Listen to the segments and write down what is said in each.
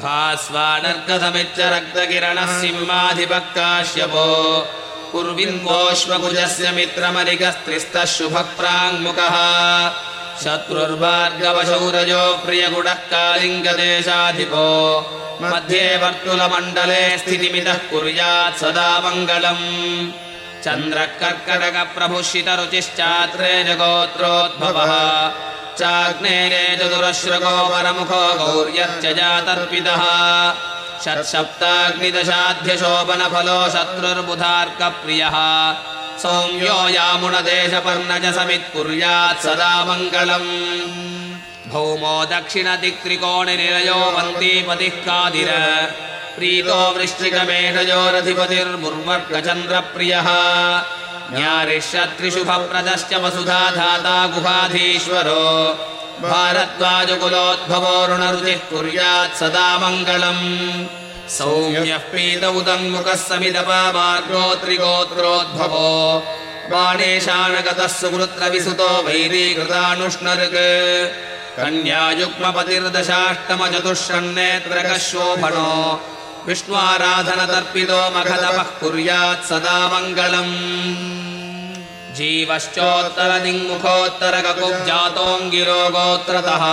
भास्वानर्गसमिच्च रक्तकिरणः सिंहाधिपक्काश्यपो कुर्विन्वोऽश्वकुजस्य मित्रमरिगस्त्रिस्तः शुभप्राङ्मुखः शत्रुर्भार्गवशौरजो प्रियगुडः कालिङ्गदेशाधिपो। मध्ये वर्तुलमण्डले स्थितिमितः कुर्यात् सदा मङ्गलम्। चन्द्रकर्कटकप्रभुषितरुचिश्चात्रे जगोत्रोद्भवः चाग्नेये चतुरश्रगो परमुखो गौर्यश्च जातर्पितः। षट्सप्ताग्निदशाध्यशोभनफलो शत्रुर्बुधार्कप्रियः। सौम्यो यामुनदेशपर्णज समित्कुर्यात् सदा मङ्गलम्। भौमो दक्षिणदिक्त्रिकोणिनिलयो वन्दीपतिः कादिर। प्रीतो वृश्चिकमेषजोरधिपतिर्मुर्वर्गचन्द्रप्रियः न्यारिषत्रिशुभप्रदश्च वसुधा धाता गुहाधीश्वरो। भारद्वाजकुलोद्भवोरुणरुचिः कुर्यात् सदा मङ्गलम्। सौम्यः पीत उदङ्मुखः समिदपार्गोत्रिगोत्रोद्भवो बाणेशानगतः सुकृत्रविसुतो वैरीकृतानुष्णऋक् कन्यायुग्मपतिर्दशाष्टमचतुष्षन्नेत्रकः शोभनो विष्णुराधनतर्पितो मखतपः कुर्यात् सदा मङ्गलम्। जीवश्चोत्तरदिङ्मुखोत्तरककुब्जातोऽङ्गिरो गोत्रतः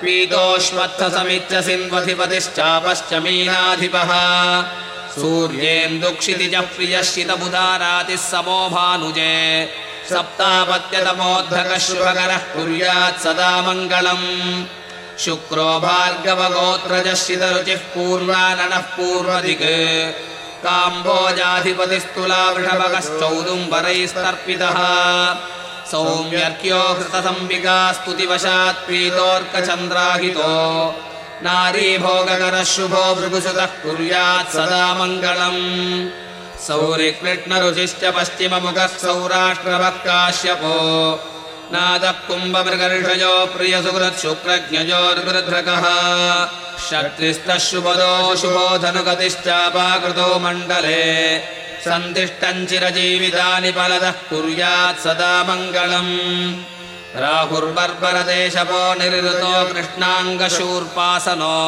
पीतोष्मत्थसमिच्च सिन्वधिपतिश्चापश्च मीनाधिपः सूर्येन्दुक्षितिजः प्रियश्चितबुधारातिः समो भानुजे सप्तापत्यतमोद्धकः शुभकरः कुर्यात् सदा मङ्गलम् शुक्रो भार्गवगोत्रजश्चितरुचिः पूर्वाननः पूर्वदिक्। काम्बोजाधिपतिस्तुला वृषभगश्चौदुम्बरैस्तर्पितः। सौम्यर्क्यो हृतसम्बिका स्तुतिवशात् प्रीतोऽर्कचन्द्राहितो नारीभोगकरः शुभो भृगुसुतः कुर्यात् सदा मङ्गलम्। सौरिकृष्णरुचिश्च पश्चिममुखः सौराष्ट्रभः काश्यपो नादः कुम्भमृगर्षयो प्रियसुहृत् शुक्रज्ञजोर्गृधृकः शक्तिस्तः शुभदो शुभो धनुगतिश्चापाकृतो मण्डले। सन्तिष्ठम् चिरजीवितानि फलदः कुर्यात् सदा मङ्गलम्। राहुर्बर्बरदेशपो निरृतो कृष्णाङ्गशूर्पासनो।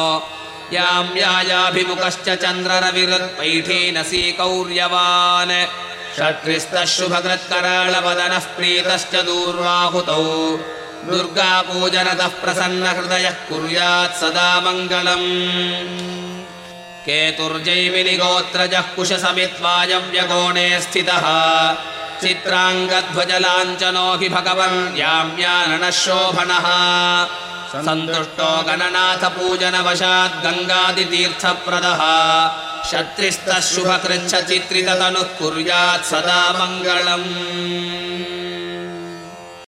याम् यायाभिमुखश्च चन्द्ररविरुत्पैठीनसी कौर्यवान् षट्रिस्तः शुभकृत्कराळवदनः प्रीतश्च दूर्वाहुतौ। दुर्गापूजनतः प्रसन्नहृदयः कुर्यात् सदा मङ्गलम्। केतुर्जैमिनि गोत्रजः स्थितः। चित्राङ्गध्वजलाञ्चनो हि भगवन् याम्याननः शोभनः सन्तुष्टो गणनाथपूजनवशात् गङ्गादितीर्थप्रदः शत्रिस्तः शुभकृच्छ चित्रिततनुः कुर्यात् सदा मङ्गलम्